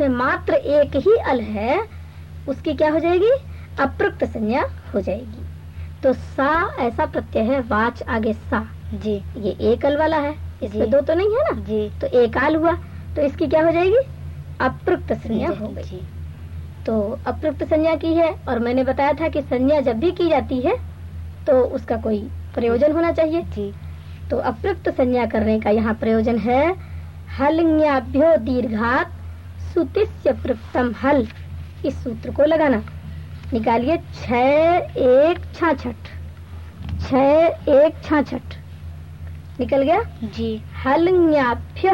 जिसमें मात्र एक ही अल है उसकी क्या हो जाएगी? अप्रक्त संज्ञा हो जाएगी। तो सा ऐसा प्रत्यय है वाच आगे सा। जी। ये एक अल वाला है। इसमें दो तो नहीं है ना? जी। तो एक आल हुआ। तो इसकी क्या हो जाएगी? अप्रक्त संज्ञा हो गई। तो अप्रयुक्त संज्ञा की है और मैंने बताया था कि संज्ञा जब भी की जाती है तो उसका कोई प्रयोजन होना चाहिए। जी। तो अप्रयुक्त संज्ञा करने का यहाँ प्रयोजन है हलज्ञाभ्यो दीर्घात सुतिस्य प्रयुक्तम हल इस सूत्र को लगाना। निकालिए छ एक छाछठ। छ एक छाछठ। निकल गया? जी। हलज्ञाभ्य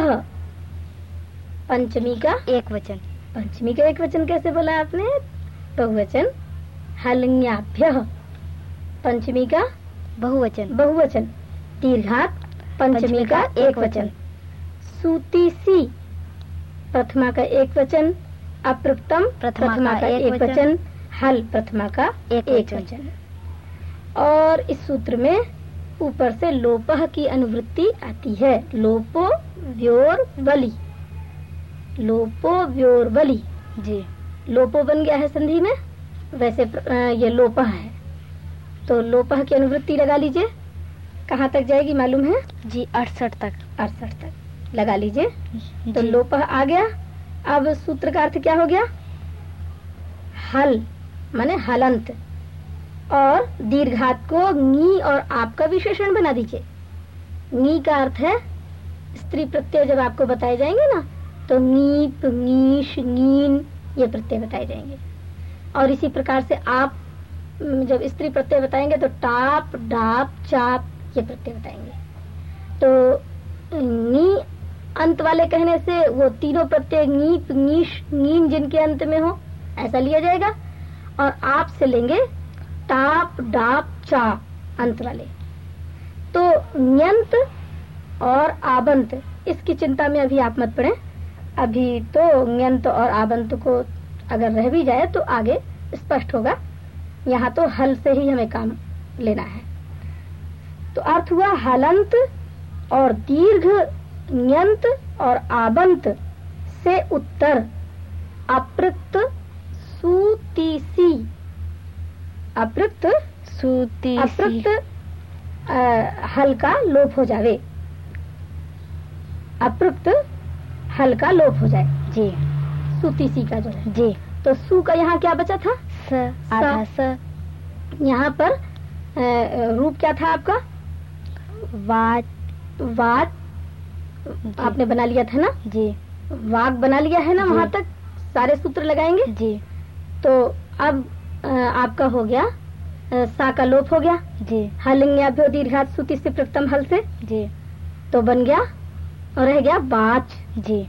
पंचमी का एक वचन। पंचमी का एक वचन कैसे बोला आपने? बहुवचन। हलन्याभ्य पंचमी का बहुवचन। बहुवचन। दीर्घात पंचमी का एक वचन। सूती सी। प्रथमा का एक वचन अप्रतम प्रथमा का एक एक वचन, हल प्रथमा का एक एक वचन। वचन। और इस सूत्र में ऊपर से लोपह की अनुवृत्ति आती है। लोपो व्योर बलि। लोपो व्योर बलि। जी। लोपो बन गया है संधि में? वैसे ये लोपह है। तो लोपह की अनुवृत्ति लगा लीजिए। कहाँ तक जाएगी मालूम है? जी अड़सठ तक। अड़सठ तक। लगा लीजिए। तो। लोपह आ गया। अब सूत्र का अर्थ क्या हो गया? हल माने हलंत। और दीर्घात को नी और आपका विशेषण बना दीजिए। नी का अर्थ है स्त्री प्रत्यय जब आपको बताए जाएँगे ना तो नीप नीश नीन ये प्रत्यय बताए जाएँगे। और इसी प्रकार से आप जब स्त्री प्रत्यय बताएँगे तो टाप डाप चाप ये प्रत्यय बताएँगे। तो नी अंत वाले कहने से वो तीनों प्रत्यय नीप नीश नीन जिनके अंत में हो, ऐसा लिया जाएगा। और आप से लेंगे टाप, डाप, चा, अंत वाले। तो न्यंत और आबंत, इसकी चिंता में अभी आप मत पड़े। अभी तो न्यंत और आबंत को अगर रह भी जाए तो आगे स्पष्ट होगा। यहाँ तो हल से ही हमें काम लेना है। तो अर्थ हुआ हलंत और दीर्घ न्यंत और आबंत से उत्तर। अप्रक्त सुतीसी। अप्रक्त? सूती अप्रक्त अ, हल का लोप हो जावे। अप्रक्त हल्का लोप हो जाए। जी। सुतीसी का जो है। जी। तो सु का यहाँ क्या बचा था? स आधा स। यहाँ पर रूप क्या था आपका? वाच वाद आपने बना लिया था ना? जी। वाक बना लिया है ना वहाँ तक? सारे सूत्र लगाएँगे? जी। तो अब आपका हो गया सा का लोप हो गया। जी। हलिंग्याभ्यो दीर्घात सुति से प्रथम हल से। जी। तो बन गया और रह गया बाच। जी।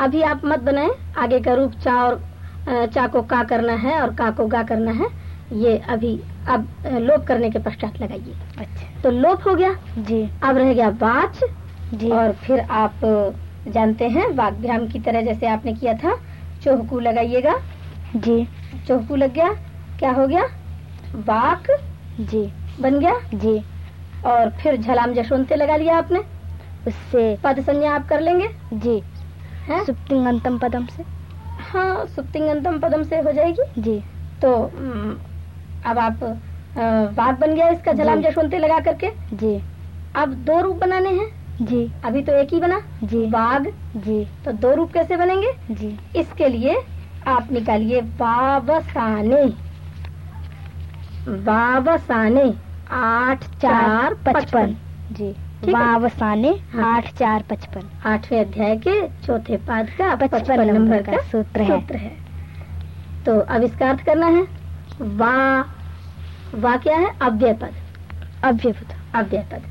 अभी आप मत बनाए। आगे का रूप चा और चा को का करना है और का को गा करना है। ये अभी अब लोप करने के पश्चात लगाइए। अच्छा। तो लोप हो गया। जी। अब रह गया बाच। और फिर आप जानते हैं वाग्भ्याम की तरह जैसे आपने किया था? चौहकू लगाइएगा। जी। चौहकू लग गया। क्या हो गया? वाक जी। बन गया? जी। और फिर झलाम जशवंते लगा लिया आपने। उससे पद संज्ञा आप कर लेंगे। जी। है? सुप्तिंगंतम पदम से। हाँ सुप्तिंगंतम पदम से हो जाएगी। जी। तो अब आप वाक बन गया इसका झलाम जी। जशवंते लगा करके। जी। अब दो रूप बनाने हैं। जी। अभी तो एक ही बना? जी। बाघ? जी। तो दो रूप कैसे बनेंगे? जी। इसके लिए आप निकालिए वावसाने वावसाने आठ चार पचपन। जी। ठीक है। वावसाने। आठ चार पचपन। आठवें अध्याय के चौथे पाद का पचपन नंबर का सूत्र है। सूत्र है। तो अब इसका अर्थ करना है। वा वा क्या है? अव्यय पद। अव्यवत अव्यय पद।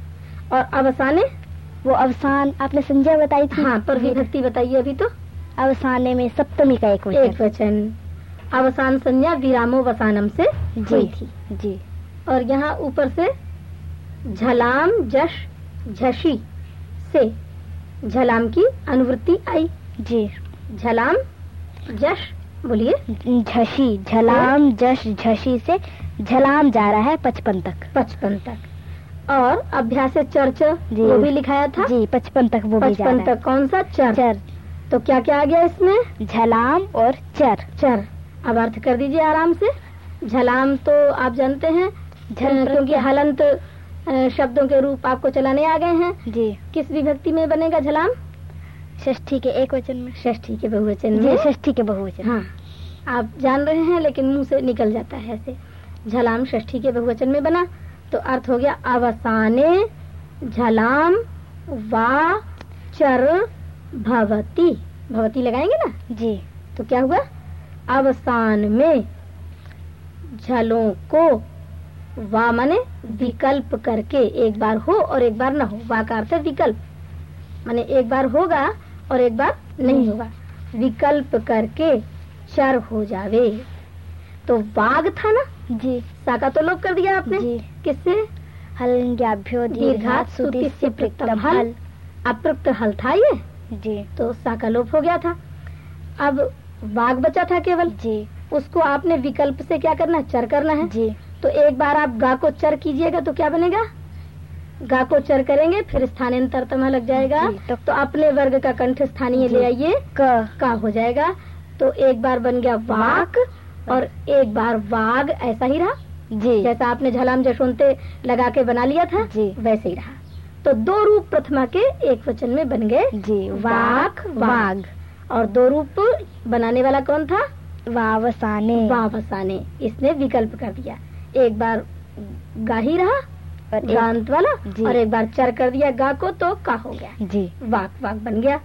और अवसाने? वो अवसान आपने संजय बताई थी? हाँ पर विभक्ति बताइए अभी तो। अवसाने में सप्तमी का एक एक वचन। वचन। अवसान संज्ञा विरामो वसानम से जी थी। जी। और यहाँ ऊपर से झलाम जश झशी से झलाम की अनुवृत्ति आई। जी। झलाम जश बोलिए। झशी झलाम जश झशी से झलाम जा रहा है पचपन तक। पचपन तक। और अभ्यास चर्च जी। वो भी लिखाया था? जी पचपन तक वो पचपन तक कौन सा चर चर तो क्या क्या आ गया इसमें? झलाम और चर। चर। अब अर्थ कर दीजिए आराम से। झलाम तो आप जानते हैं झल क्योंकि हलंत शब्दों के रूप आपको चलाने आ गए हैं। जी। किस विभक्ति में बनेगा झलाम? षष्ठी के एक वचन में। षष्ठी के बहुवचन में। षष्ठी के बहुवचन। हाँ। आप जान रहे हैं लेकिन मुँह से निकल जाता है ऐसे। झलाम षष्ठी के बहुवचन में बना। तो अर्थ हो गया अवसाने झलाम वा चर भवती। भवती लगाएँगे ना? जी। तो क्या हुआ? अवसान में झलों को वा माने विकल्प करके एक बार हो और एक बार न हो। वा का अर्थ विकल्प। माने एक बार होगा और एक बार नहीं होगा। विकल्प करके चर हो जावे। तो वाग था ना? जी। सा का तो लोप कर दिया आपने? जी। किससे हलंग्याभ्यो दीर्घात सुति से हल। अप्रक्त हल था ये? जी। तो सा का लोप हो गया था। अब वाग बचा था केवल? जी। उसको आपने विकल्प से क्या करना है? चर करना है? जी। तो एक बार आप गा को चर कीजिएगा तो क्या बनेगा? गा को चर करेंगे फिर स्थानांतर तमा लग जाएगा। तो- तो अपने वर्ग का कंठ स्थानीय ले आइए। क। का हो जाएगा। तो एक बार बन गया वाक और एक बार वाग ऐसा ही रहा। जी। जैसा आपने झलाम जशोनते लगा के बना लिया था जी। वैसे ही रहा। तो दो रूप प्रथमा के एक वचन में बन गए जी वाक वाग। और दो रूप बनाने वाला कौन था? वावसाने। वावसाने। इसने विकल्प कर दिया। एक बार गा ही रहा और गांत वाला और एक बार चर कर दिया गा को तो का हो गया। जी। वाक वाक बन गया।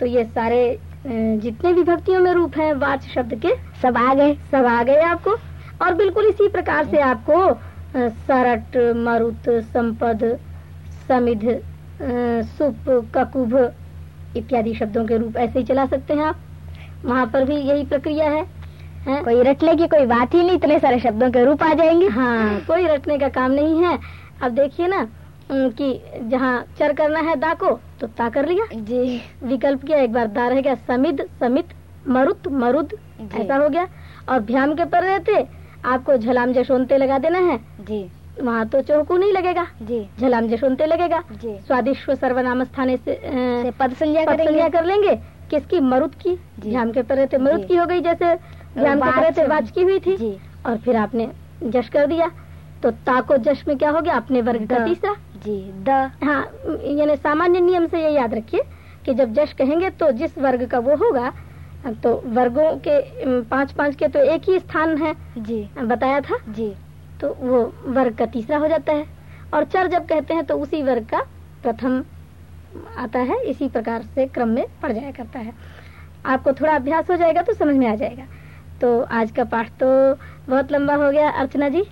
तो ये सारे जितने विभक्तियों में रूप हैं वाच शब्द के सब आ गए। सब आ गए आपको? और बिल्कुल इसी प्रकार से आपको सरट मरुत संपद समिध सुप ककुभ इत्यादि शब्दों के रूप ऐसे ही चला सकते हैं आप। वहाँ पर भी यही प्रक्रिया है, है? कोई रटने की कोई बात ही नहीं इतने सारे शब्दों के रूप आ जाएँगे। हाँ कोई रटने का काम नहीं है। अब देखिए ना कि जहाँ चर करना है दा को तो ता कर लिया। जी। विकल्प किया एक बार दा रह गया समिद समित मरुत मरुद ऐसा हो गया। और भ्याम के पर रहते आपको झलाम जशोनते लगा देना है? जी। वहाँ तो चौकू नहीं लगेगा? जी। झलाम जशोनते लगेगा? जी। स्वादिश्व सर्वनाम स्थाने से, से पद संज्ञा कर लेंगे? किसकी? मरुद की। भ्याम के पर रहते मरुद की हो गई जैसे भ्याम के रहते वाच- वाच की हुई थी। जी। और फिर आपने जश कर दिया। तो ताको जश में क्या हो गया? अपने वर्ग का तीसरा। जी द। हाँ यानी सामान्य नियम से ये याद रखिए कि जब जश कहेंगे तो जिस वर्ग का वो होगा तो वर्गों के पाँच पाँच के तो एक ही स्थान है। जी। बताया था? जी। तो वो वर्ग का तीसरा हो जाता है। और चर जब कहते हैं तो उसी वर्ग का प्रथम आता है। इसी प्रकार से क्रम में पड़ जाया करता है। आपको थोड़ा अभ्यास हो जाएगा तो समझ में आ जाएगा। तो आज का पाठ तो बहुत लंबा हो गया अर्चना जी।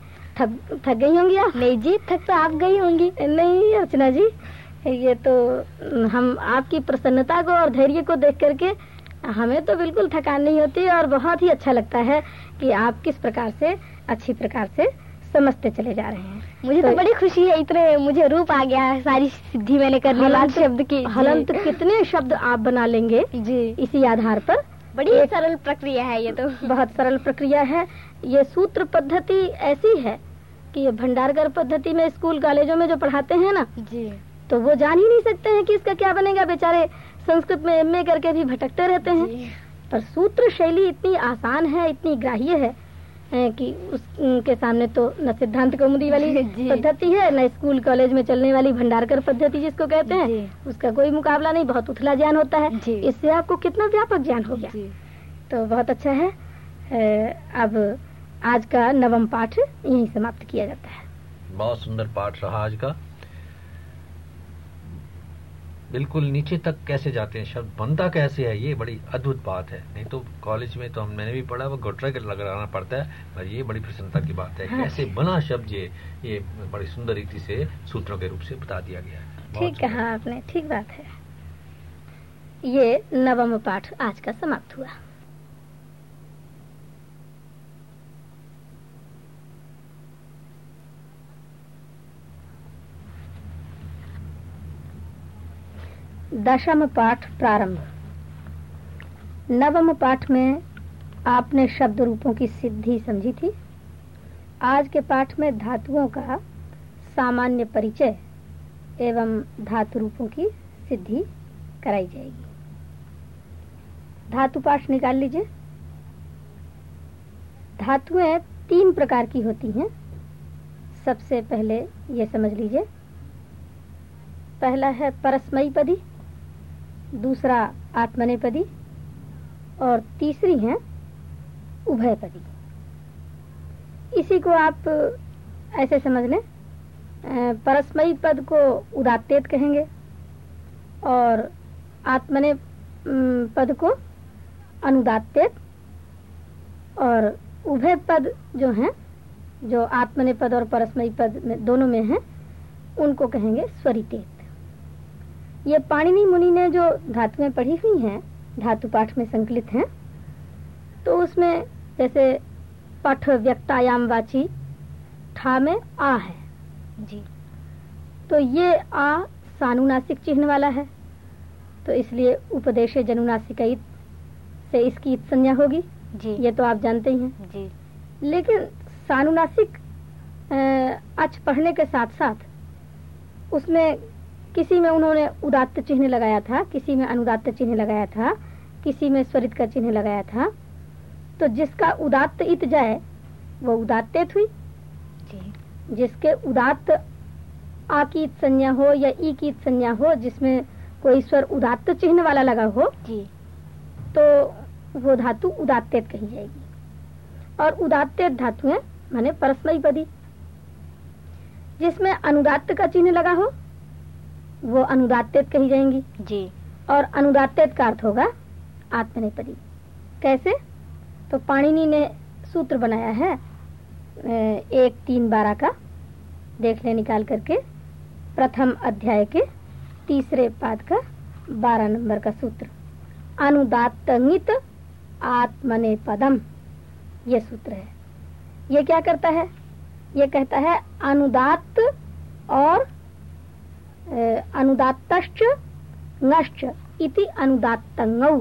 थक थक गई होंगी आप? नहीं जी थक तो आप गई होंगी। नहीं अर्चना जी ये तो हम आपकी प्रसन्नता को और धैर्य को देख करके हमें तो बिल्कुल थकान नहीं होती और बहुत ही अच्छा लगता है कि आप किस प्रकार से अच्छी प्रकार से समझते चले जा रहे हैं। मुझे तो, तो- बड़ी खुशी है इतने मुझे रूप आ गया है सारी सिद्धि मैंने कर ली लाल शब्द की। हलंत कितने शब्द आप बना लेंगे जी। जी इसी आधार पर। बड़ी सरल प्रक्रिया है ये तो। बहुत सरल प्रक्रिया है। ये सूत्र पद्धति ऐसी है कि ये भंडारकर पद्धति में स्कूल कॉलेजों में जो पढ़ाते हैं ना जी। तो वो जान ही नहीं सकते हैं कि इसका क्या बनेगा बेचारे। संस्कृत में एमए करके भी भटकते रहते हैं। पर सूत्र शैली इतनी आसान है इतनी ग्राह्य है कि उसके सामने तो न सिद्धांत कौमुदी वाली पद्धति है न स्कूल कॉलेज में चलने वाली भंडारकर पद्धति जिसको कहते हैं उसका कोई मुकाबला नहीं बहुत उथला ज्ञान होता है। इससे आपको कितना व्यापक ज्ञान हो गया। तो बहुत अच्छा है। अब आज का नवम पाठ यही समाप्त किया जाता है। बहुत सुंदर पाठ रहा आज का। बिल्कुल नीचे तक कैसे जाते हैं? शब्द बनता कैसे है? ये बड़ी अद्भुत बात है। नहीं तो कॉलेज में तो हम मैंने भी पढ़ा वो गोटरा के लगाना पड़ता है पर ये बड़ी प्रसन्नता की बात है हाँ। कैसे बना शब्द ये ये बड़ी सुंदर रीति से सूत्रों के रूप से बता दिया गया है। ठीक है कहा आपने ठीक बात है। ये नवम पाठ आज का समाप्त हुआ। दशम पाठ प्रारंभ। नवम पाठ में आपने शब्द रूपों की सिद्धि समझी थी। आज के पाठ में धातुओं का सामान्य परिचय एवं धातु रूपों की सिद्धि कराई जाएगी। धातु पाठ निकाल लीजिए। धातुएँ तीन प्रकार की होती हैं। सबसे पहले ये समझ लीजिए। पहला है परस्मयी पदी। दूसरा आत्मनेपदी और तीसरी है उभयपदी। इसी को आप ऐसे समझ लें परस्मयी पद को उदात्तेत कहेंगे और आत्मने पद को अनुदात्तेत और उभय पद जो हैं, जो आत्मने पद और परस्मयी पद में, दोनों में हैं, उनको कहेंगे स्वरितेत। ये पाणिनि मुनि ने जो धातुएँ पढ़ी हुई हैं धातु पाठ में संकलित हैं तो उसमें जैसे पठ व्यक्तायाम वाची ठा में आ है। जी। तो ये आ सानुनासिक चिन्ह वाला है। तो इसलिए उपदेश जनुनासिक से इसकी इत संज्ञा होगी। जी। ये तो आप जानते ही हैं। जी। लेकिन सानुनासिक अच पढ़ने के साथ साथ उसमें किसी में उन्होंने उदात्त चिन्ह लगाया था किसी में अनुदात्त चिन्ह लगाया था किसी में स्वरित का चिन्ह लगाया था तो जिसका उदात्त इत जाए वो उदात्तेत हुई। जिसके उदात्त आ की संज्ञा हो या ई की संज्ञा हो जिसमें कोई स्वर उदात्त चिन्ह वाला लगा हो जी। तो वो धातु उदात्तेत कही जाएगी। और उदात्तेत धातु है माने परस्मयी पदी जिसमें अनुदात्त का चिन्ह लगा हो वो अनुदात्तेत कही जाएँगी। जी। और अनुदात्तेत का अर्थ होगा आत्मनेपदी। कैसे? तो पाणिनि ने सूत्र बनाया है एक तीन बारह का देख ले निकाल करके प्रथम अध्याय के तीसरे पाद का बारह नंबर का सूत्र। अनुदात्त आत्मने पदम ये सूत्र है। ये क्या करता है? ये कहता है अनुदात और अनुदात्तश्च नश्च इति अनुदात्तंगौ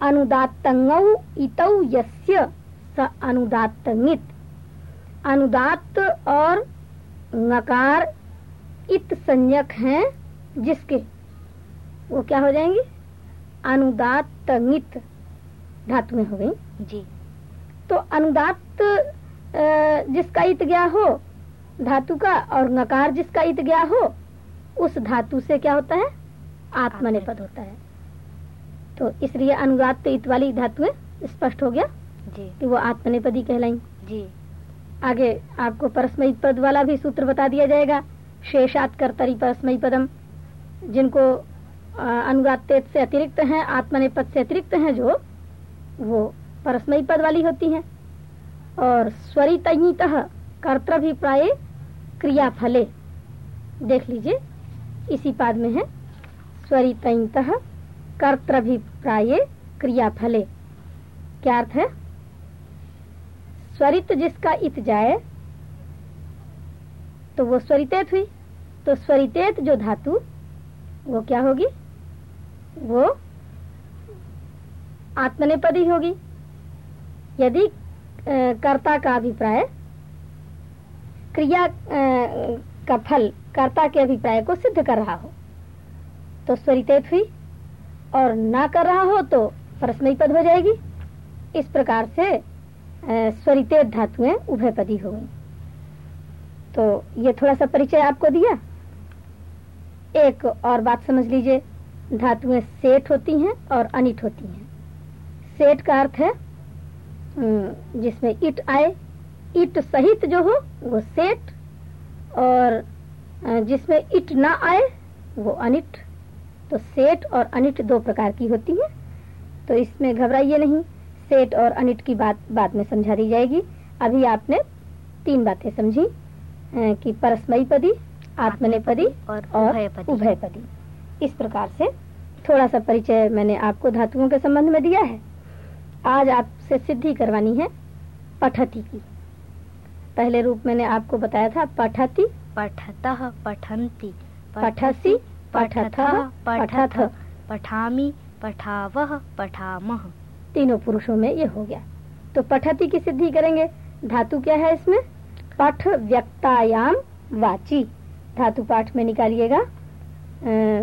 अनुदात्तंगौ इतौ यस्य स अनुदात्तंगित अनुदात्त और नकार इत संयक हैं जिसके। वो क्या हो जाएँगे? अनुदात धातु धातुएँ हो गई। जी। तो अनुदात जिसका इत गया हो धातु का और नकार जिसका इत गया हो उस धातु से क्या होता है? आत्मने पद होता है। तो इसलिए अनुदात इत वाली धातुएँ स्पष्ट हो गया जी। कि वो आत्मनेपदी कहलाई। जी। आगे आपको परस्मयी पद वाला भी सूत्र बता दिया जाएगा। शेषात कर्तरी परस्मयी पदम जिनको अनुगातेत से अतिरिक्त हैं आत्मने पद से अतिरिक्त हैं जो वो परस्मयी पद वाली होती हैं। और स्वरित कर्तभिप्राय क्रिया फले देख लीजिए। इसी पाद में है। स्वरित कर्तभिप्राय क्रिया फले क्या अर्थ है? स्वरित जिसका इत जाए तो वो स्वरितेत हुई। तो स्वरितेत जो धातु, वो क्या होगी? वो आत्मनेपदी होगी। यदि कर्ता का अभिप्राय, क्रिया का फल कर्ता के अभिप्राय को सिद्ध कर रहा हो। तो स्वरितेत हुई, और ना कर रहा हो तो परस्मयी पद हो जाएगी। इस प्रकार से स्वरितेत धातुएँ उभयपदी हो गई। तो ये थोड़ा सा परिचय आपको दिया? एक और बात समझ लीजिए। धातुएँ सेठ होती हैं और अनिट होती हैं। सेठ का अर्थ है जिसमें इट आए, इट सहित जो हो, वो सेठ, और जिसमें इट ना आए वो अनिट। तो सेठ और अनिट दो प्रकार की होती है। तो इसमें घबराइए नहीं सेठ और अनिट की बात बाद में समझा दी जाएगी। अभी आपने तीन बातें समझी कि परस्मयी पदी आत्मनेपदी और, और उभयपदी। इस प्रकार से थोड़ा सा परिचय मैंने आपको धातुओं के संबंध में दिया है। आज आपसे सिद्धि करवानी है पठती की। पहले रूप मैंने आपको बताया था पठती पठत पठंती पठसी पठथ पठथ। पठामी पठावह पठामह तीनों पुरुषों में ये हो गया। तो पठती की सिद्धि करेंगे। धातु क्या है इसमें? पठ व्यक्तायाम वाची। धातु पाठ में निकालिएगा।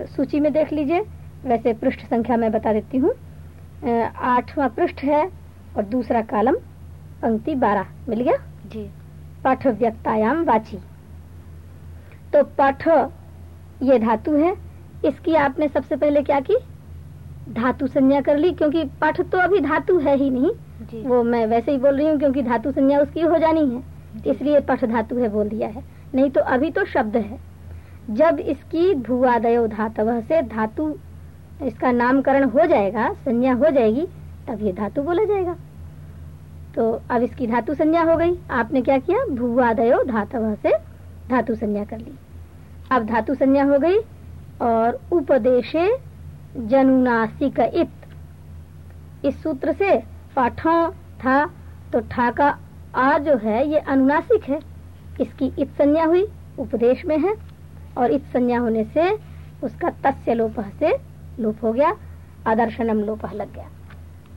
सूची में देख लीजिए। वैसे पृष्ठ संख्या मैं बता देती हूँ। आठवां पृष्ठ है और दूसरा कालम पंक्ति बारह। मिल गया? जी। पठ व्यक्तायाम वाची। तो पठ ये धातु है। इसकी आपने सबसे पहले क्या की? धातु संज्ञा कर ली क्योंकि पठ तो अभी धातु है ही नहीं। जी। वो मैं वैसे ही बोल रही हूँ क्योंकि धातु संज्ञा उसकी हो जानी है। इसलिए पठ धातु है बोल दिया है। नहीं तो अभी तो शब्द है। जब इसकी भूआदयो धातव से धातु इसका नामकरण हो जाएगा संज्ञा हो जाएगी तब ये धातु बोला जाएगा। तो अब इसकी धातु संज्ञा हो गई। आपने क्या किया? भूआदयो धातव से धातु संज्ञा कर ली। अब धातु संज्ञा हो गई और उपदेशे जनुनासिक इत इस सूत्र से पाठों था तो ठा का आ जो है ये अनुनासिक है। इसकी इत संज्ञा हुई उपदेश में है और इत संज्ञा होने से उसका तस्य लोप से लोप हो गया आदर्शनम लोप लग गया।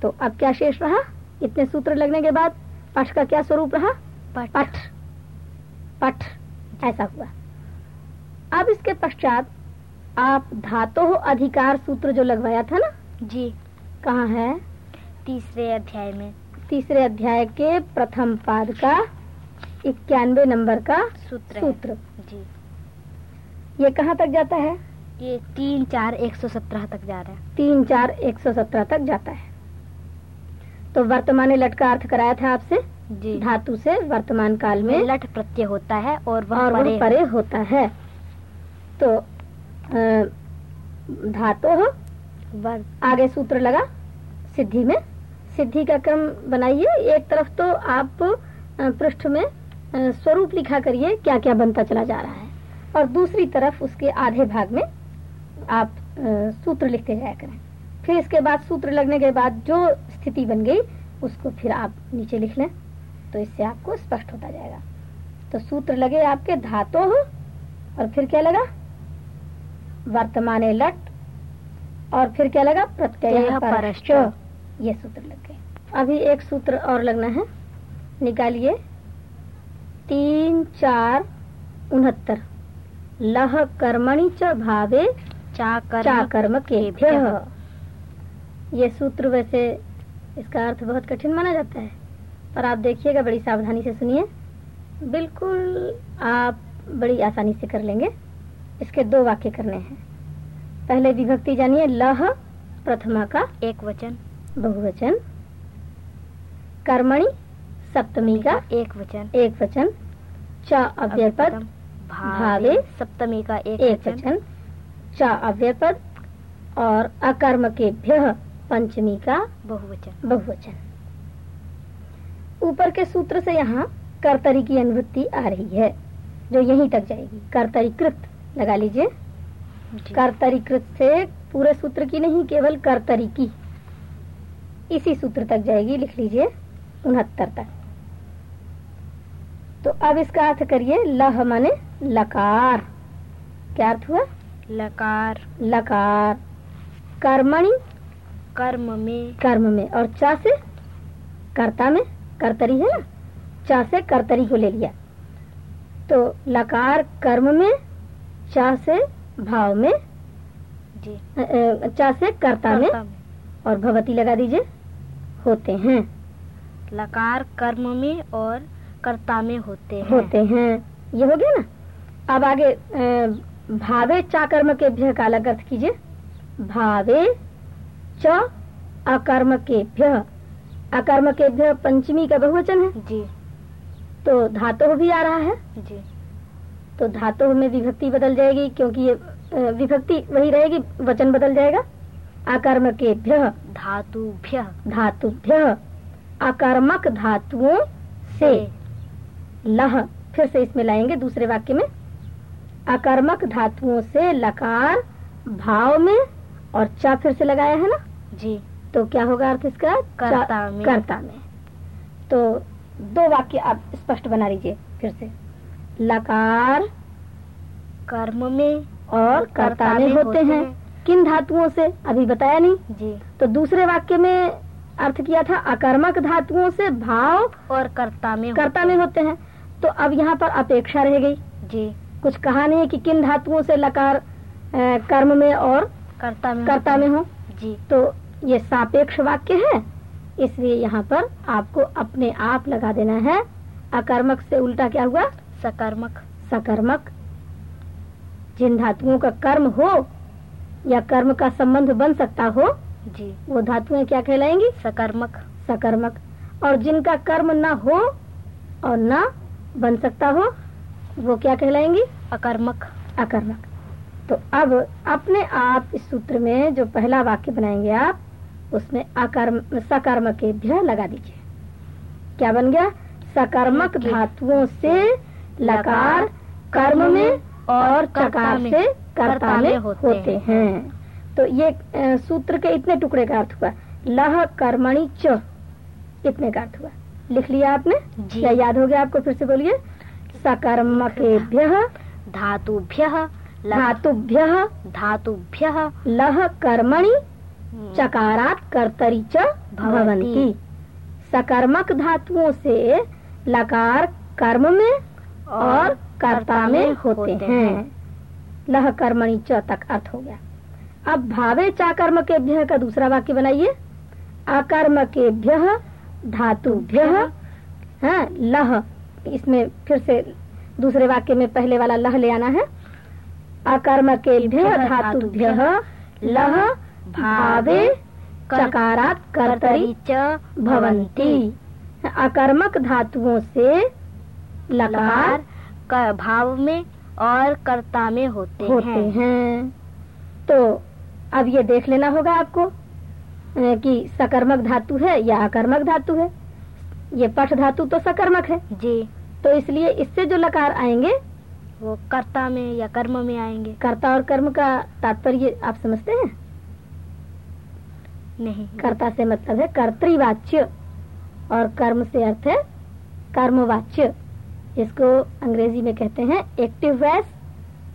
तो अब क्या शेष रहा? इतने सूत्र लगने के बाद पठ का क्या स्वरूप रहा? पठ। पठ। पठ। ऐसा हुआ। अब इसके पश्चात आप धातो अधिकार सूत्र जो लगवाया था ना? जी। कहाँ है? तीसरे अध्याय में। तीसरे अध्याय के प्रथम पाद का इक्यानवे नंबर का सूत्र सूत्र। जी। ये कहाँ तक जाता है? ये तीन चार एक सौ सत्रह तक जा रहा है। तीन चार एक सौ सत्रह तक जाता है। तो वर्तमान लट का अर्थ कराया था आपसे? धातु से वर्तमान काल में लट प्रत्यय होता है और वह और परे। परे होता है। तो धातो आगे सूत्र लगा। सिद्धि में। सिद्धि का क्रम बनाइए। एक तरफ़ तो आप पृष्ठ में स्वरूप लिखा करिए क्या क्या बनता चला जा रहा है। और दूसरी तरफ़ उसके आधे भाग में आप सूत्र लिखते जाया करें। फिर इसके बाद सूत्र लगने के बाद जो स्थिति बन गई उसको फिर आप नीचे लिख लें। तो इससे आपको स्पष्ट होता जाएगा। तो सूत्र लगे आपके धातो और फिर क्या लगा? वर्तमान लट और फिर क्या लगा? प्रत्यय परश्च परश्च। ये सूत्र लग गए। अभी एक सूत्र और लगना है। निकालिए। तीन चार उनहत्तर। लह कर्मणि च भावे चा कर्म चा कर्म के ये सूत्र वैसे इसका अर्थ बहुत कठिन माना जाता है। पर आप देखिएगा बड़ी सावधानी से सुनिए। बिल्कुल आप बड़ी आसानी से कर लेंगे। इसके दो वाक्य करने हैं। पहले विभक्ति जानिए लह प्रथमा का एक वचन। बहुवचन। कर्मणि सप्तमी का एक वचन। एक वचन। च अव्यय पद भावे, सप्तमी का एक, एक वचन। वचन। च अव्यय पद और अकर्म के भ्य पंचमी का बहुवचन। बहुवचन। ऊपर के सूत्र से यहाँ कर्तरी की अनुवृत्ति आ रही है जो यहीं तक जाएगी। कर्तरीकृत लगा लीजिए। कर्तरीकृत से पूरे सूत्र की नहीं केवल कर्तरी की। इसी सूत्र तक जाएगी लिख लीजिए उनहत्तर तक। तो अब इसका अर्थ करिए लह माने लकार। क्या अर्थ हुआ? लकार। लकार। कर्मणि? कर्म में। कर्म में। और चा से? कर्ता में? कर्तरी है ना? चा से कर्तरी को ले लिया। तो लकार कर्म में चा से भाव में जी। चा से कर्ता में कर्ता में। और भगवती लगा दीजिए होते हैं। लकार कर्म में और कर्ता में होते हैं। होते हैं। ये हो गया ना? अब आगे भावे चा कर्म के भ्य का अलग अर्थ कीजिए। भावे च अकर्म के भ्य। अकर्म के पंचमी का बहुवचन है? जी। तो धातु भी आ रहा है? जी। तो धातु में विभक्ति बदल जाएगी क्योंकि ये विभक्ति वही रहेगी वचन बदल जाएगा? अकर्म के भ्य धातुभ्य। धातुभ्य। अकर्मक धातुओं से। लह। फिर से इसमें लाएँगे दूसरे वाक्य में। अकर्मक धातुओं से लकार भाव में और चा फिर से लगाया है ना? जी। तो क्या होगा अर्थ इसका? कर्ता में। कर्ता में। तो दो वाक्य आप स्पष्ट बना लीजिए फिर से। लकार कर्म में और कर्ता में होते हैं। किन धातुओं से? अभी बताया नहीं। जी। तो दूसरे वाक्य में अर्थ किया था अकर्मक धातुओं से भाव और कर्ता में कर्ता में होते हैं। तो अब यहाँ पर अपेक्षा रह गई। जी। कुछ कहा नहीं है कि किन धातुओं से लकार कर्म में और कर्ता में कर्ता में हो। जी। तो ये सापेक्ष वाक्य है। इसलिए यहाँ पर आपको अपने आप लगा देना है। अकर्मक से उल्टा क्या हुआ? सकर्मक। सकर्मक। जिन धातुओं का कर्म हो या कर्म का संबंध बन सकता हो जी। वो धातुएँ क्या कहलाएँगी? सकर्मक। सकर्मक। और जिनका कर्म न हो और न बन सकता हो वो क्या कहलाएँगी? अकर्मक। अकर्मक। तो अब अपने आप इस सूत्र में जो पहला वाक्य बनाएँगे आप उसमें अकर्म सकर्म के भ्य लगा दीजिए। क्या बन गया? सकर्मक धातुओं से लकार कर्म में और कर्ता चकार से कर्ता में होते हैं। तो ये सूत्र के इतने टुकड़े का अर्थ हुआ। लह कर्मणि च इतने का अर्थ हुआ। लिख लिया आपने? क्या याद हो गया आपको फिर से बोलिए? सकर्म सकर्मकेभ्य धातुभ्य धातुभ्य धातुभ्य लह कर्मणि चकारात कर्तरी च भवंती सकर्मक धातुओं से लकार कर्म में और कर्ता में होते हैं। लह कर्मणि च तक अर्थ हो गया। अब भावे चाकर्म के भ्य का दूसरा वाक्य बनाइए। अकर्म के भ्य धातुभ्य हाँ लह। इसमें फिर से दूसरे वाक्य में पहले वाला लह ले आना है। अकर्म के भ्य धातुभ्य लह भावे चकारात कर्तरी च भवंती अकर्मक धातुओं से लकार क- भाव में और कर्ता में होते, होते हैं। हैं तो अब ये देख लेना होगा आपको कि सकर्मक धातु है या अकर्मक धातु है। ये पठ धातु तो सकर्मक है। जी। तो इसलिए इससे जो लकार आएँगे वो कर्ता में या कर्म में आएँगे। कर्ता और कर्म का तात्पर्य आप समझते हैं? नहीं। कर्ता से मतलब है कर्तवाच्य। और कर्म से अर्थ है कर्मवाच्य। इसको अंग्रेज़ी में कहते हैं एक्टिव वैस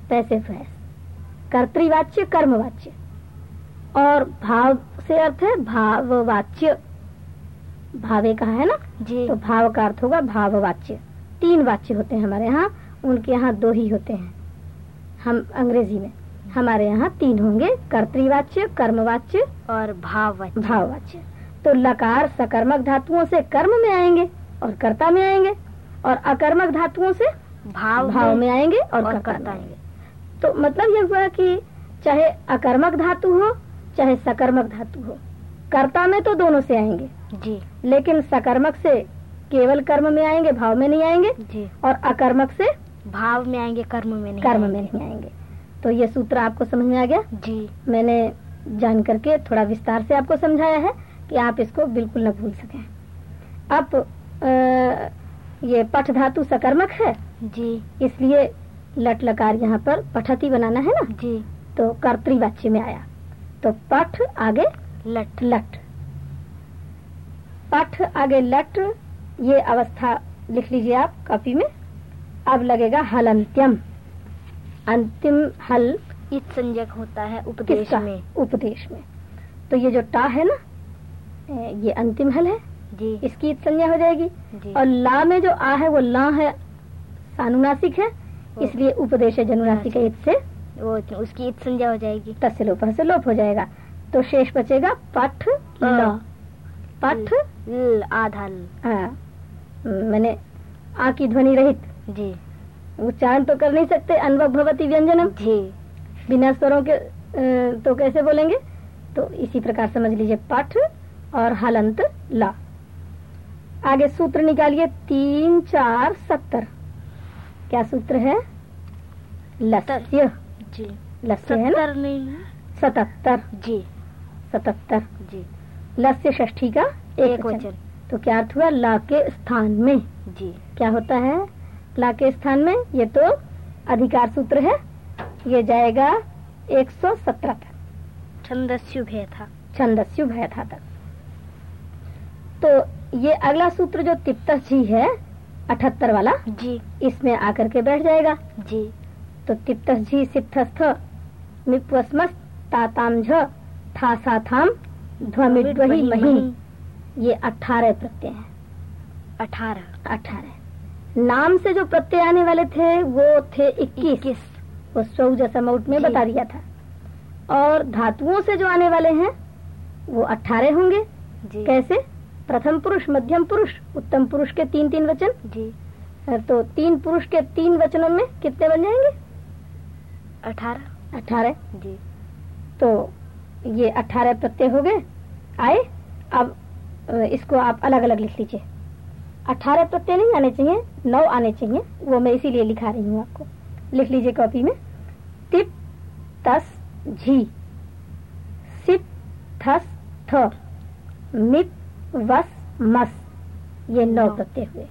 पैसिव वैस कर्तृवाच्य कर्मवाच्य। और भाव से अर्थ है भाववाच्य। भावे का है ना? जी। तो भाव का अर्थ होगा भाववाच्य। तीन वाच्य होते हैं हमारे यहाँ उनके यहाँ दो ही होते हैं। हम अंग्रेज़ी में। हमारे यहाँ तीन होंगे कर्तृवाच्य कर्मवाच्य और भाव भाववाच्य। तो लकार सकर्मक धातुओं से कर्म में आएँगे और कर्ता में आएँगे और अकर्मक धातुओं से भाव भाव में आएँगे और, और कर्ता आएँगे। तो मतलब ये हुआ कि चाहे अकर्मक धातु हो चाहे सकर्मक धातु हो कर्ता में तो दोनों से आएँगे। जी। लेकिन सकर्मक से केवल कर्म में आएँगे भाव में नहीं आएँगे जी। और अकर्मक से भाव में आएँगे कर्म में नहीं कर्म में नहीं आएँगे। तो ये सूत्र आपको समझ में आ गया? जी। मैंने जान करके थोड़ा विस्तार से आपको समझाया है कि आप इसको बिल्कुल न भूल सकें। अब ये पठ धातु सकर्मक है? जी। इसलिए लट लकार यहाँ पर पठती बनाना है ना? जी। तो कर्तृवाच्य में आया। तो पठ आगे लट। लट। पठ आगे लट ये अवस्था लिख लीजिए आप कॉपी में। अब लगेगा हल अंत्यम अंतिम हल इत संजक होता है उपदेश में। उपदेश में। तो ये जो टा है ना ये अंतिम हल है। जी। इसकी इत संज्ञा हो जाएगी। और ला में जो आ है वो ला है सानुनासिक है इसलिए उपदेश है जनुनासिक है इत से। वो उसकी इत संज्ञा हो जाएगी। तस्य लोप से लोप हो जाएगा। तो शेष बचेगा पठ ल। पठ? आधा हाँ। मैंने आ की ध्वनि रहित। जी। उच्चारण तो कर नहीं सकते अनुभव भवती व्यंजनम। जी। बिना स्वरों के तो कैसे बोलेंगे? तो इसी प्रकार समझ लीजिए पठ और हलंत ला। आगे सूत्र निकालिए तीन चार सत्तर। क्या सूत्र है? लस्य। जी। लस्य है ना? नहीं सतहत्तर। जी। सतहत्तर। जी। लस्य षष्ठी का एक, एक वचन। तो क्या अर्थ हुआ? ला के स्थान में। जी। क्या होता है? ला के स्थान में ये तो अधिकार सूत्र है। ये जाएगा 117 तक। छंदस्यु भय था। छंदस्यु भय था तक तो ये अगला सूत्र जो तिप्तस जी है अठहत्तर वाला जी। इसमें आकर के बैठ जाएगा। जी। तो तिप्तस जी सिप्तस्थ मिप्वस्मस ताताम झ थाम ध्वमिड्वही मही। ये अठारह प्रत्यय हैं। अठारह। अठारह। नाम से जो प्रत्यय आने वाले थे वो थे इक्कीस। वो सौ जैसा माउट में बता दिया था। और धातुओं से जो आने वाले हैं वो अठारह होंगे। जी। कैसे? प्रथम पुरुष मध्यम पुरुष उत्तम पुरुष के तीन तीन वचन। जी। तो तीन पुरुष के तीन वचनों में कितने बन जाएँगे? अठारह। अठारह। जी। तो ये अठारह प्रत्यय हो गए। आए अब इसको आप अलग अलग लिख लीजिए। अठारह प्रत्यय नहीं आने चाहिए नौ आने चाहिए वो मैं इसीलिए लिखा रही हूँ आपको। लिख लीजिए कॉपी में। तिप तस झी। सिप थस थ। मिप वस मस। ये नौ। प्रत्यय हुए।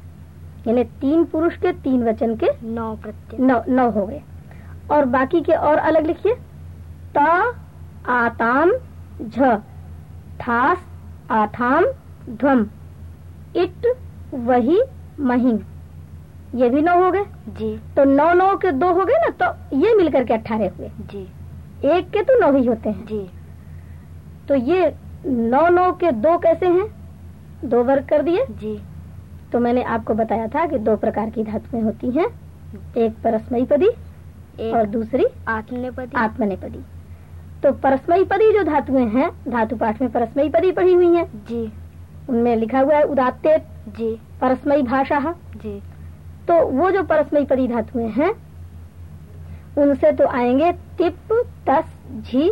यानी तीन पुरुष के तीन वचन के नौ प्रत्यय। नौ नौ हो गए। और बाकी के और अलग लिखिए। ता आताम झ। थास आथाम ध्वम। इट वही महिम ये भी नौ हो गए। जी। तो नौ नौ के दो हो गए ना तो ये मिलकर के अट्ठारह हुए। जी। एक के तो नौ ही होते हैं। जी। तो ये नौ नौ के दो कैसे हैं? दो वर्ग कर दिए। जी। तो मैंने आपको बताया था कि दो प्रकार की धातुएँ होती हैं। एक परस्मयी पदी और दूसरी आत्मनेपदी। आत्मनेपदी। तो परस्मयी पदी जो धातुएँ हैं धातु पाठ में परस्मयी पदी पढ़ी हुई हैं। जी। उनमें लिखा हुआ है उदात्ते जी। परस्मयी भाषा। जी। तो वो जो परस्मयी पदी धातुएँ हैं उनसे तो आएँगे तिप तस झी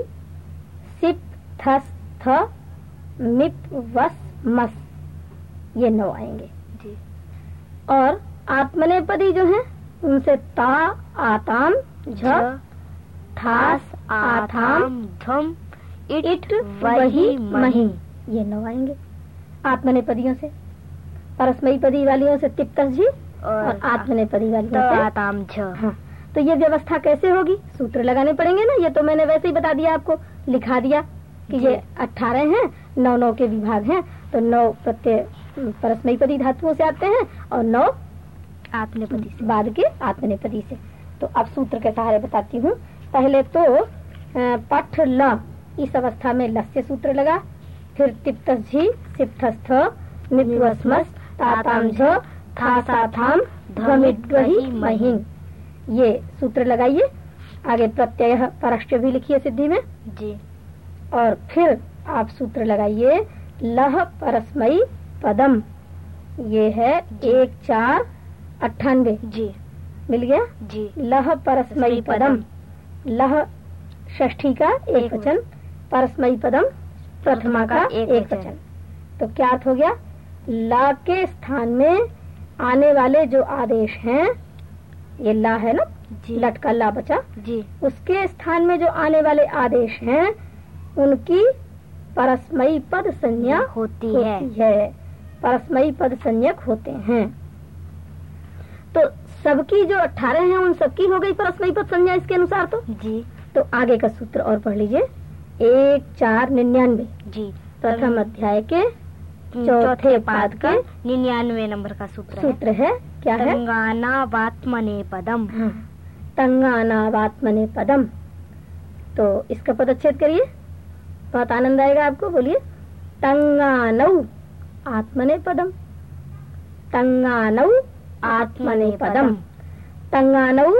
सिप थस थ मिप वस मस। ये नौ आएँगे। जी। और आत्मनेपदी जो है उनसे ता आताम झ थास आथाम धम इट वही मही। ये नौ आएँगे। आत्मनेपदियों से परस्मयी पदी वालियों से तिप्तस जी और और आत्मनेपदी वालियों से। हाँ तो ये व्यवस्था कैसे होगी? सूत्र लगाने पड़ेंगे ना ये तो मैंने वैसे ही बता दिया आपको लिखा दिया कि ये अट्ठारह हैं नौ नौ के विभाग हैं तो नौ प्रत्यय परस्मयी पदी धातुओं से आते हैं और नौ आत्मनेपदी से। बाद के आत्मनेपदी से। तो अब सूत्र के सहारे बताती हूँ। पहले तो पठ ल इस अवस्था में लस्य सूत्र लगा फिर तिप्तस झी सिप्थस्थ निप्वस्मस ताताम झ थासाथाम ध्वमिड्वहि महिं। ये सूत्र लगाइए। आगे प्रत्यय परश्च भी लिखिए सिद्धि में। जी। और फिर आप सूत्र लगाइए लह परस्मयी पदम। ये है एक चार अट्ठानवे। जी। मिल गया? जी। लह परस्मयी पदम। लह षष्ठी का एक एक वचन। परस्मयी पदम। प्रथमा का एक एक वचन। तो क्या अर्थ हो गया? ला के स्थान में आने वाले जो आदेश हैं ये ला है ना? जी। लट का ला बचा। जी। उसके स्थान में जो आने वाले आदेश हैं उनकी परस्मयी पद संज्ञा होती है। होती है। परस्मयी पद संज्ञक होते हैं। तो सबकी जो अठारह हैं उन सबकी हो गई परस्मयी पद संज्ञा इसके अनुसार तो? जी। तो आगे का सूत्र और पढ़ लीजिए। एक चार निन्यानवे। जी। प्रथम अध्याय के चौथे पाद का निन्यानवे नंबर का सूत्र सूत्र है। क्या है? तंगाना वात्मने पदम। हाँ, तंगानावात्मने पदम। तो इसका पदच्छेद करिए। बहुत आनंद आएगा आपको बोलिए। तंगानौ आत्मने पदम। तंगानौ आत्मने पदम। तंगानौ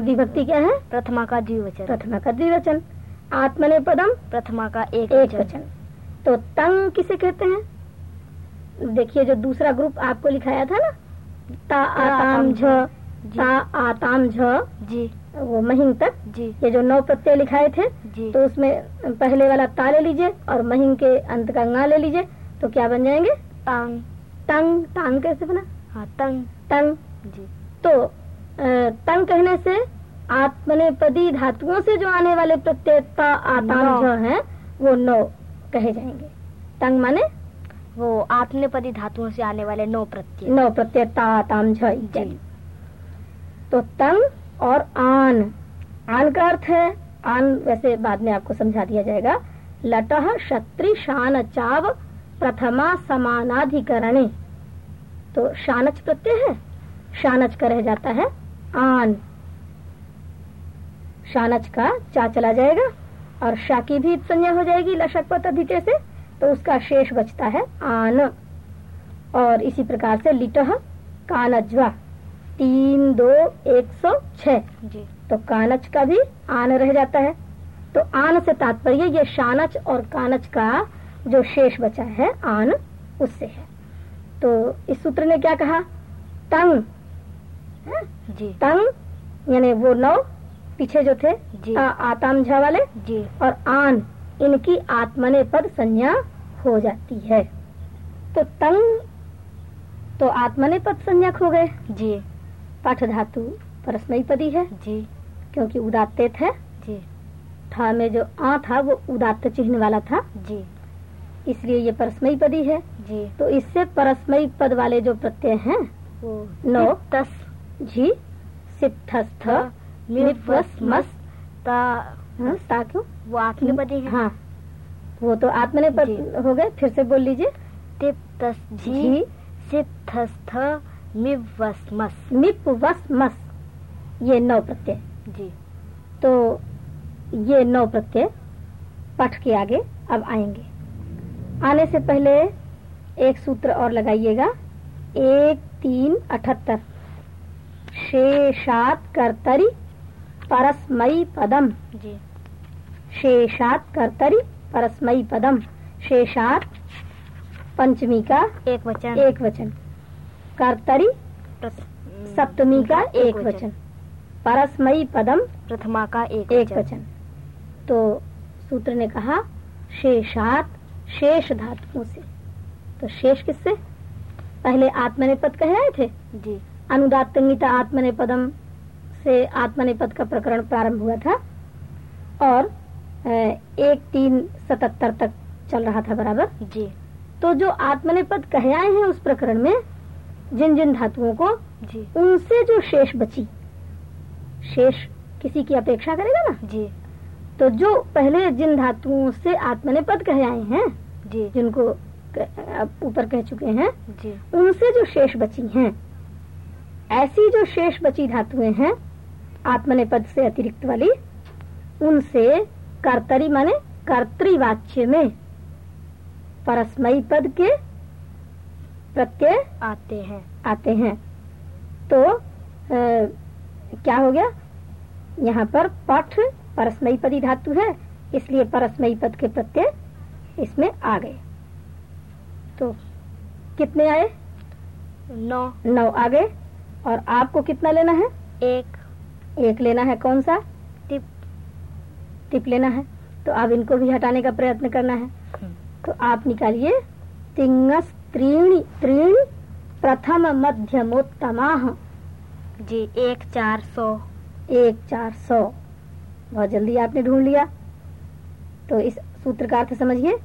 विभक्ति क्या है? प्रथमा का द्विवचन। प्रथमा का द्विवचन। आत्मने पदम प्रथमा का एक एक वचन। तो तंग किसे कहते हैं? देखिए जो दूसरा ग्रुप आपको लिखाया था ना ता आताम झ ता आताम झ जी। वो महिंग तक जी। ये जो नौ प्रत्यय लिखाए थे जी। तो उसमें पहले वाला ता ले लीजिए और महिंग के अंत का गा ले लीजिए तो क्या बन जाएँगे? तांग। तंग। तांग कैसे बना? हाँ तंग। तंग। जी। तो तंग कहने से आत्मनेपदी धातुओं से जो आने वाले प्रत्यय ता आताम नौ। झ हैं वो नौ कहे जाएँगे। तंग माने? वो आत्मनेपदी धातुओं से आने वाले नौ प्रत्यय। नौ प्रत्यय ता ताम झ तो तंग और आन। आन का अर्थ है आन वैसे बाद में आपको समझा दिया जाएगा। लटह क्षत्रि शान चाव प्रथमा समानाधिकरणे। तो शानच प्रत्यय है शानच का रह जाता है आन। शानच का चा चला जाएगा और शा की भी संज्ञा हो जाएगी लशक पत अधिके से तो उसका शेष बचता है आन। और इसी प्रकार से लिटह कानज्वा। तीन दो एक सौ छह। तो कानच का भी आन रह जाता है। तो आन से तात्पर्य ये शानच और कानच का जो शेष बचा है आन उससे है। तो इस सूत्र ने क्या कहा? तंग। जी। तंग यानी वो नौ पीछे जो थे जी। आताम झा वाले जी। और आन इनकी आत्मने पद संज्ञा हो जाती है। तो तंग तो आत्मने पद संज्ञा हो गए। जी। पाठ धातु परस्मयी पदी है। जी। क्योंकि उदात्ते है जी। था में जो आ था वो उदात्त चिन्ह वाला था। जी। इसलिए ये परस्मयी पदी है। जी। तो इससे परस्मयी पद वाले जो प्रत्यय हैं वो नौ तस झी सिद्धस्थ मस ता हाँ, ता क्यों वो आत्मपदी है। हाँ। वो तो आत्मने हो गए फिर से बोल लीजिए। तिप तस जी मिवस्मस मिप वस मस। ये नौ प्रत्यय। जी। तो ये नौ प्रत्यय पठ के आगे अब आएँगे। आने से पहले एक सूत्र और लगाइएगा। एक तीन अठहत्तर। शेषात कर्तरी परस्मयी पदम। जी। शेषात कर्तरी परस्मयी पदम। शेषात पंचमी का एक वचन। एक वचन। कर्तरी सप्तमी का एक वचन। परस्मयी पदम प्रथमा का एक एक वचन। तो सूत्र ने कहा शेषात शेष धातुओं से। तो शेष किससे? पहले आत्मनेपद कहे आए थे? जी। अनुदात्तंगिता आत्मनेपदम से आत्मनेपद का प्रकरण प्रारंभ हुआ था और एक तीन सतहत्तर तक चल रहा था बराबर। जी। तो जो आत्मनेपद कहे आए हैं उस प्रकरण में जिन जिन धातुओं को जी। उनसे जो शेष बची शेष किसी की अपेक्षा करेगा ना? जी। तो जो पहले जिन धातुओं से आत्मनेपद कहे आए हैं जी। जिनको ऊपर कह चुके हैं जी। उनसे जो शेष बची हैं ऐसी जो शेष बची धातुएँ हैं आत्मनेपद से अतिरिक्त वाली उनसे कर्तरी माने कर्तृवाच्य में परस्मयी पद के प्रत्यय आते हैं। आते हैं। तो अ, क्या हो गया? यहाँ पर पठ परस्मयी पदी धातु है इसलिए परस्मयी पद के प्रत्यय इसमें आ गए। तो कितने आए? नौ। नौ आ गए और आपको कितना लेना है? एक। एक लेना है कौन सा? टिप। टिप लेना है। तो अब इनको भी हटाने का प्रयत्न करना है। हम्म। तो आप निकालिए तिंगस त्रीणी त्रीणी प्रथम मध्यमोत्तमा। जी एक चार सौ। एक चार सौ। बहुत जल्दी आपने ढूंढ लिया। तो इस सूत्र का अर्थ समझिए।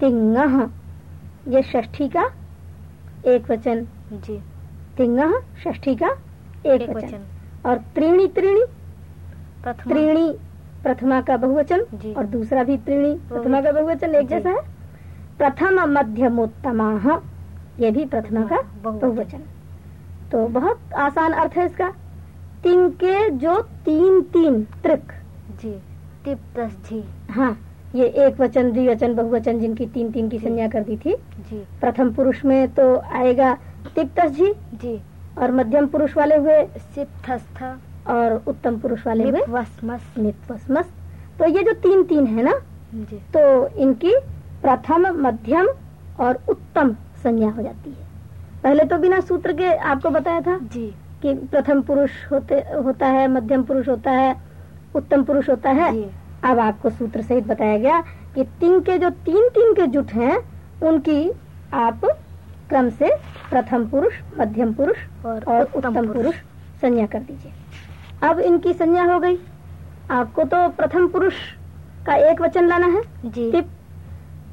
तिंग। ये षष्ठी का एक वचन। जी। तिंग षष्ठी का एक, एक वचन। वचन। और त्रीणी त्रीणी। त्रीणी प्रथमा का बहुवचन और दूसरा भी त्रीणी प्रथमा का बहुवचन एक जैसा है। प्रथम मध्यमोत्तमा ये भी प्रथमा का बहुवचन। तो बहुत आसान अर्थ है इसका। तिंग के जो तीन तीन त्रिक। जी। दस जी हाँ ये एक वचन द्विवचन बहुवचन जिनकी तीन तीन की संज्ञा कर दी थी। जी। प्रथम पुरुष में तो आएगा तिक्तस जी जी। और मध्यम पुरुष वाले हुए सिद्धस्थ और उत्तम पुरुष वाले हुए। तो ये जो तीन तीन है ना जी। तो इनकी प्रथम मध्यम और उत्तम संज्ञा हो जाती है। पहले तो बिना सूत्र के आपको बताया था जी। कि प्रथम पुरुष होते होता है मध्यम पुरुष होता है उत्तम पुरुष होता है। अब आपको सूत्र सहित बताया गया कि तीन के जो तीन तीन के जुट हैं उनकी आप क्रम से प्रथम पुरुष मध्यम पुरुष और और उत्तम। पुरुष। संज्ञा कर दीजिए। अब इनकी संज्ञा हो गई। आपको तो प्रथम पुरुष का एक वचन लाना है। जी। टिप।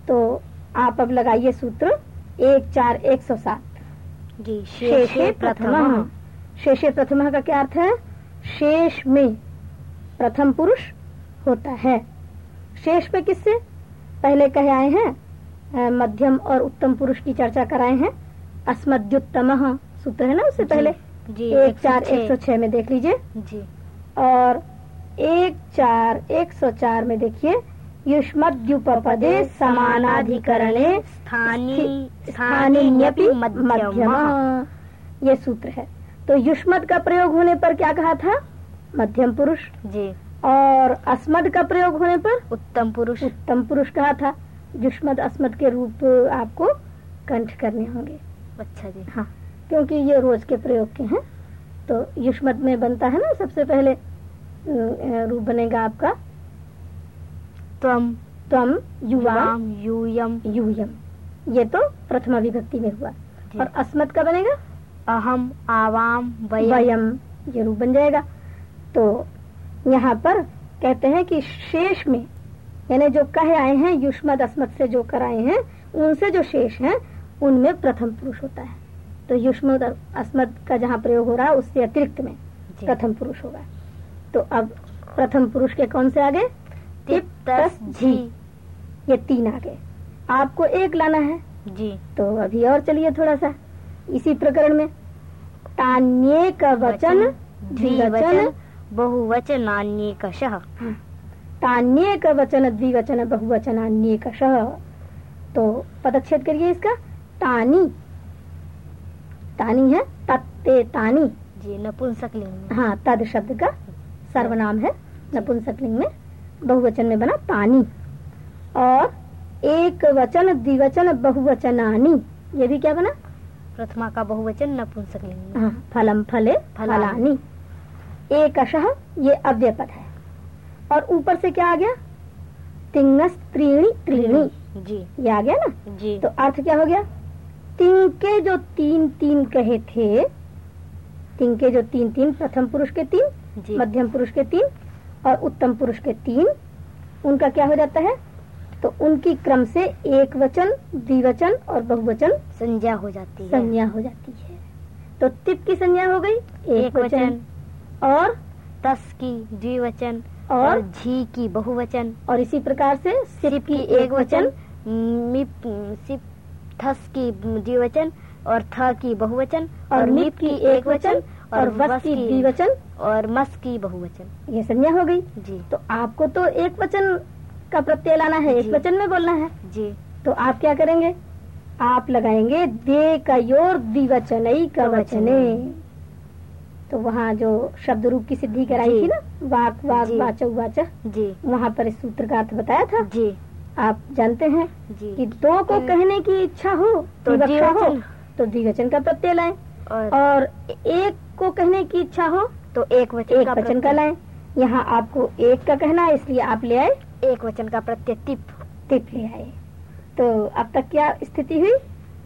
तो आप अब लगाइए सूत्र। एक चार एक सौ सात। जी शेषे प्रथम। शेषे प्रथम का क्या अर्थ है? शेष में प्रथम पुरुष होता है। शेष पे किससे? पहले कहे आए हैं मध्यम और उत्तम पुरुष की चर्चा कराए हैं। अस्मद्युत्तम। सूत्र है ना उससे पहले? जी एक चार एक सौ छह में देख लीजिए। जी। और एक चार एक सौ चार में देखिए। युष्मद्युपपदे समानाधिकरणे स्थानी स्थानीयपि मध्यम। ये सूत्र है। तो युष्मत का प्रयोग होने पर क्या कहा था? मध्यम पुरुष। जी। और अस्मद का प्रयोग होने पर? उत्तम पुरुष। उत्तम पुरुष कहा था। युष्मद अस्मद के रूप आपको कंठ करने होंगे। अच्छा जी। हाँ क्योंकि ये रोज के प्रयोग के हैं तो युष्मद में बनता है ना सबसे पहले रूप बनेगा आपका त्वम त्वम युवा युवाम यूयम यूयम ये तो प्रथमा विभक्ति में हुआ। और अस्मत का बनेगा? अहम आवाम वयम। ये रूप बन जाएगा। तो यहाँ पर कहते हैं कि शेष में यानी जो कहे आए हैं युष्मद अस्मत से जो कराए हैं उनसे जो शेष हैं उनमें प्रथम पुरुष होता है। तो युष्म अस्मद का जहाँ प्रयोग हो रहा है उससे अतिरिक्त में प्रथम पुरुष होगा। तो अब प्रथम पुरुष के कौन से आगे? झी ये तीन आगे। आपको एक लाना है। जी। तो अभी और चलिए थोड़ा सा इसी प्रकरण में तान्ये का वचन द्विवचन बहुवचन नान्येकशः तान्ये का वचन द्विवचन बहुवचन अन्य का शह तो पदच्छेद करिए इसका। तानी। तानी है तत्ते तानी। जी नपुंसकलिंग। में हाँ तद शब्द का सर्वनाम है नपुंसकलिंग में। बहुवचन में बना तानी। और एक वचन द्विवचन बहुवचनानी। ये भी क्या बना? प्रथमा का बहुवचन नपुंसकलिंग। में हाँ, फलम फले फलानी। एक अशह ये अव्यय पद है। और ऊपर से क्या आ गया? तिंगस त्रीणी त्रीणी। जी। ये आ गया ना? जी। तो अर्थ क्या हो गया? तिंग के जो तीन तीन कहे थे तिंग के जो तीन तीन प्रथम पुरुष के तीन मध्यम पुरुष के तीन और उत्तम पुरुष के तीन उनका क्या हो जाता है? तो उनकी क्रम से एक वचन द्विवचन और बहुवचन संज्ञा हो जाती है। संज्ञा हो जाती है। तो तिप की संज्ञा हो गई एक एक वचन और तस की द्विवचन और झी की बहुवचन। और इसी प्रकार से सिप की की एक वचन मिप सिप थस की द्विवचन और थ की बहुवचन और मिप की एक वचन और वस की द्विवचन। और मस की बहुवचन। ये संज्ञा हो गई। जी। तो आपको तो एक वचन का प्रत्यय लाना है एक वचन में बोलना है। जी। तो आप क्या करेंगे? आप लगाएँगे दे का योर द्विवचनई का वचने। तो वहाँ जो शब्द रूप की सिद्धि कराई थी ना वाक वाक जी। वाचक वाचक जी। वहाँ पर इस सूत्र का अर्थ बताया था। जी। आप जानते हैं कि दो को हम्म। कहने की इच्छा हो तो विवक्षा हो तो द्विवचन का प्रत्यय लाए। और और एक को कहने की इच्छा हो तो एक वचन एक का वचन का लाएँ। यहाँ आपको एक का कहना है इसलिए आप ले आए। एक वचन का प्रत्यय तिप। टिप ले आए। तो अब तक क्या स्थिति हुई?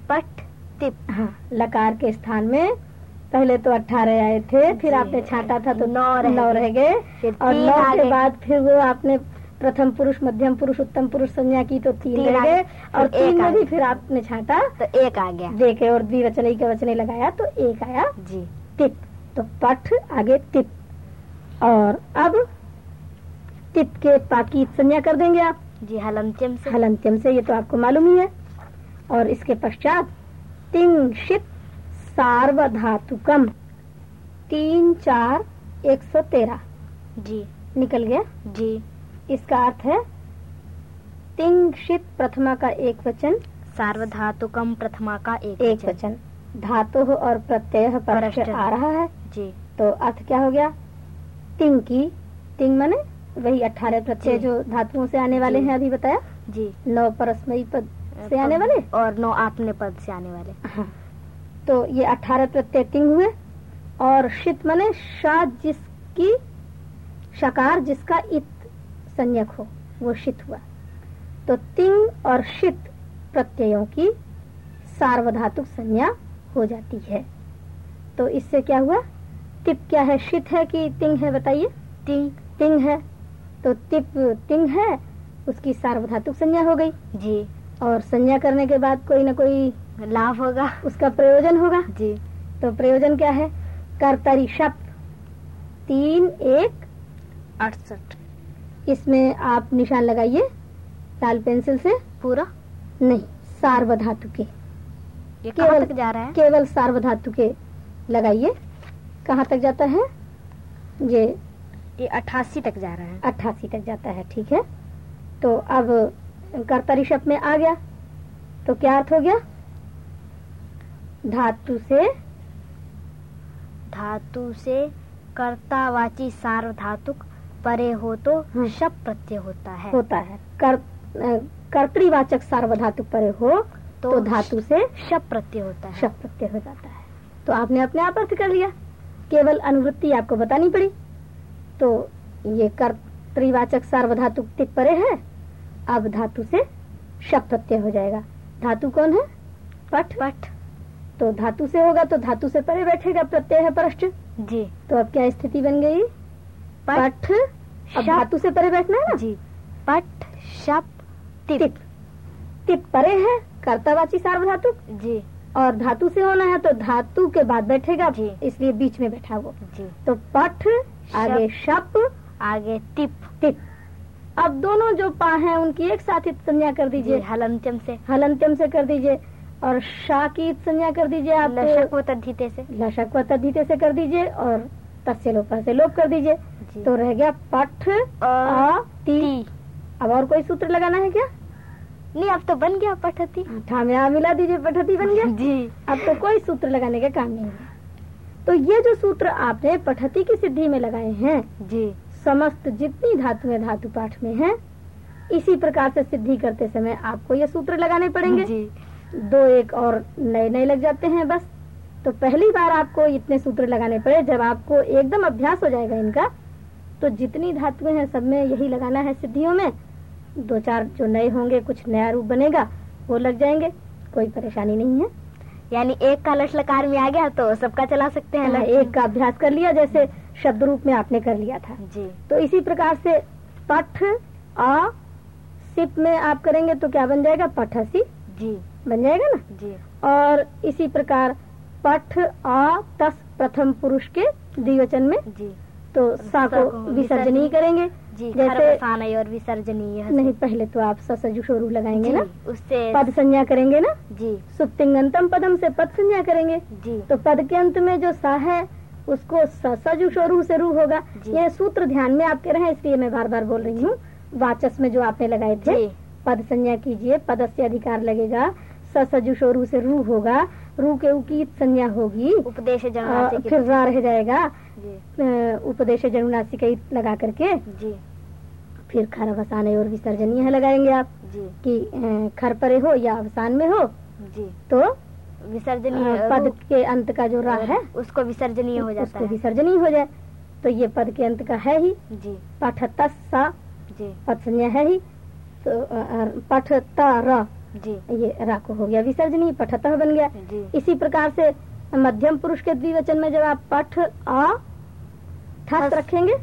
पट तिप। हाँ लकार के स्थान में। पहले तो अठारह आए थे फिर आपने छाटा था तो नौ रह नौ रह गए। और नौ के बाद फिर वो आपने प्रथम पुरुष मध्यम पुरुष उत्तम पुरुष संज्ञा की तो तीन रह गए और एक तीन में भी फिर आपने छाटा। तो एक आ गया। देखे और द्विवचन के वचने लगाया तो एक आया। जी। टिप तो पठ आगे टिप और अब टिप के पाकी संज्ञा कर देंगे आप। जी हलंत्यम से। हलंत्यम से ये तो आपको मालूम ही है। और इसके पश्चात तिंशित सार्वधातुकम। तीन चार एक सौ तेरह। जी। निकल गया? जी। इसका अर्थ है तिंशित प्रथमा का एक वचन सार्वधातुकम प्रथमा का एक, एक वचन। धातु और प्रत्यय। आ रहा है। जी। तो अर्थ क्या हो गया? तिंग की तिंग माने वही अठारह प्रत्यय जो धातुओं से आने वाले। हैं अभी बताया? जी। नौ परस्मयी पद से आने वाले? और नौ आपने पद से आने वाले। हाँ। तो ये अठारह प्रत्यय तिंग हुए। और शित माने शा जिसकी शकार जिसका इत संज्ञक हो वो शित हुआ। तो तिंग और शित प्रत्ययों की सार्वधातुक संज्ञा हो जाती है। तो इससे क्या हुआ? तिप क्या है? शित है कि तिंग है बताइए। तिंग। तिंग है। तो तिप तिंग है उसकी सार्वधातुक संज्ञा हो गई। जी। और संज्ञा करने के बाद कोई ना कोई लाभ होगा। उसका प्रयोजन होगा। जी। तो प्रयोजन क्या है? कर्तरी शब्द। तीन एक अड़सठ। इसमें आप निशान लगाइए। लाल पेंसिल से। पूरा? नहीं सार्वधातु के ये केवल- तक जा रहा है? केवल सार्वधातु के लगाइए। कहाँ तक जाता है? ये ये अठासी तक जा रहा है। अट्ठासी तक जाता है ठीक है? तो अब कर्तरी शब्द में आ गया। तो क्या अर्थ हो गया? धातु से धातु से कर्तावाची सार्वधातुक। परे हो तो हाँ। शप प्रत्यय होता है। होता है। कर कर्तृवाचक सार्वधातुक परे हो तो, तो धातु से शप प्रत्यय होता है। शब्द प्रत्यय हो जाता है। तो आपने अपने आप अर्थ कर लिया। केवल अनुवृत्ति आपको बतानी पड़ी। तो ये कर्तवाचक सार्वधातु परे है। अब धातु से शब्द प्रत्यय हो जाएगा। धातु कौन है? पठ पठ तो धातु से होगा तो धातु से परे बैठेगा प्रत्यय है परष्ट जी। तो अब क्या स्थिति बन गई? पठ अब धातु से परे बैठना है ना? जी। पठ शप तिप। टिप परे है कर्तावाची सार्वधातुक जी। और धातु से होना है तो धातु के बाद बैठेगा जी। इसलिए बीच में बैठा वो जी। तो पठ आगे शप आगे तिप। तिप। अब दोनों जो पा हैं उनकी एक साथ ही संज्ञा कर दीजिए। हलंत्यम से। हलंत्यम से कर दीजिए। और शाह की संज्ञा कर दीजिए आप। लशक व तद्धिते से। लशक व तद्धिते से कर दीजिए और तस्य लोपा से लोप कर दीजिए। तो रह गया पठ आ अब और कोई सूत्र लगाना है क्या? नहीं अब तो बन गया पठती। ठा में आ मिला दीजिए पठती बन गया। जी। अब तो कोई सूत्र लगाने का काम नहीं है। तो ये जो सूत्र आपने पठती की सिद्धि में लगाए हैं जी। समस्त जितनी धातुएँ धातु पाठ में हैं इसी प्रकार से सिद्धि करते समय आपको ये सूत्र लगाने पड़ेंगे। जी। दो एक और नए नए लग जाते हैं बस। तो पहली बार आपको इतने सूत्र लगाने पड़े जब आपको एकदम अभ्यास हो जाएगा इनका तो जितनी धातुएँ हैं सब में यही लगाना है सिद्धियों में। दो चार जो नए होंगे कुछ नया रूप बनेगा वो लग जाएँगे। कोई परेशानी नहीं है। यानी एक का लट लकार में आ गया तो सबका चला सकते हैं। हाँ, एक का अभ्यास कर लिया जैसे शब्द रूप में आपने कर लिया था। जी। तो इसी प्रकार से पठ आ सिप में आप करेंगे तो क्या बन जाएगा? पठसी जी। बन जाएगा ना? जी। और इसी प्रकार पठ आ तस प्रथम पुरुष के द्विवचन में। जी। तो सा को विसर्जनीय करेंगे। जी जैसे- और विसर्जनीय नहीं पहले तो आप ससजुषोरु लगाएँगे ना? उससे पद संज्ञा करेंगे ना? जी। सुप्तिंगंतम पदम से पद संज्ञा करेंगे। जी। तो पद के अंत में जो सा है उसको ससजुषोरु से रू होगा। यह सूत्र ध्यान में आपके रहे इसलिए मैं बार बार बोल रही हूँ। वाचस में जो आपने लगाए थे पद संज्ञा कीजिए पद से अधिकार लगेगा ससजुषोरु से रू होगा रू के उकीत संज्ञा होगी उपदेश फिर रा रह जाएगा। उपदेश जनुनासी का लगा करके जी। फिर खर अवसाने और विसर्जनीय लगाएँगे आप जी। कि खर परे हो या अवसान में हो जी। तो विसर्जनीय पद के अंत का जो रा है उसको विसर्जनीय हो जाता उसको है। विसर्जनीय हो जाए तो ये पद के अंत का है ही। जी। पठ तस सा जी। पद संज्ञा है ही तो पठ र जी। ये रा को हो गया विसर्जनीय पठतः बन गया। जी। इसी प्रकार से मध्यम पुरुष के द्विवचन में जब आप पठ आ ठस। रखेंगे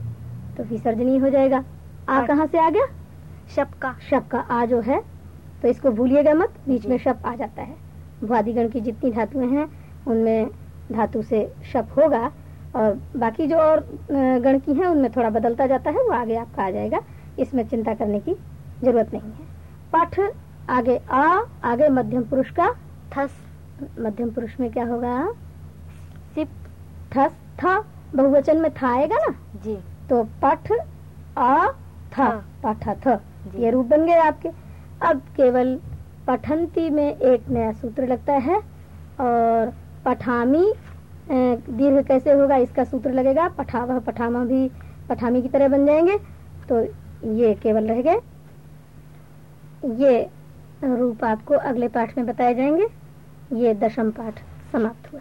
तो विसर्जनीय हो जाएगा। आ पठ। कहाँ से आ गया? शब का शब का आ जो है तो इसको भूलिएगा मत बीच में शब आ जाता है। भुआदिगण की जितनी धातुएँ हैं उनमें धातु से शब होगा और बाकी जो और गण की हैं उनमें थोड़ा बदलता जाता है वो आगे आपका आ जाएगा। इसमें चिंता करने की ज़रूरत नहीं है। पठ आगे आ आगे मध्यम पुरुष का थस। मध्यम पुरुष में क्या होगा? सिप। ठस था। बहुवचन में था आएगा ना? जी। तो पठ आ था। पठ थ। ये रूप बन गए आपके। अब केवल पठंती में एक नया सूत्र लगता है और पठामी दीर्घ कैसे होगा इसका सूत्र लगेगा? पठावह पठामा भी पठामी की तरह बन जाएँगे। तो ये केवल रह गए। ये रूप आपको अगले पाठ में बताए जाएँगे। ये दशम पाठ समाप्त हुआ।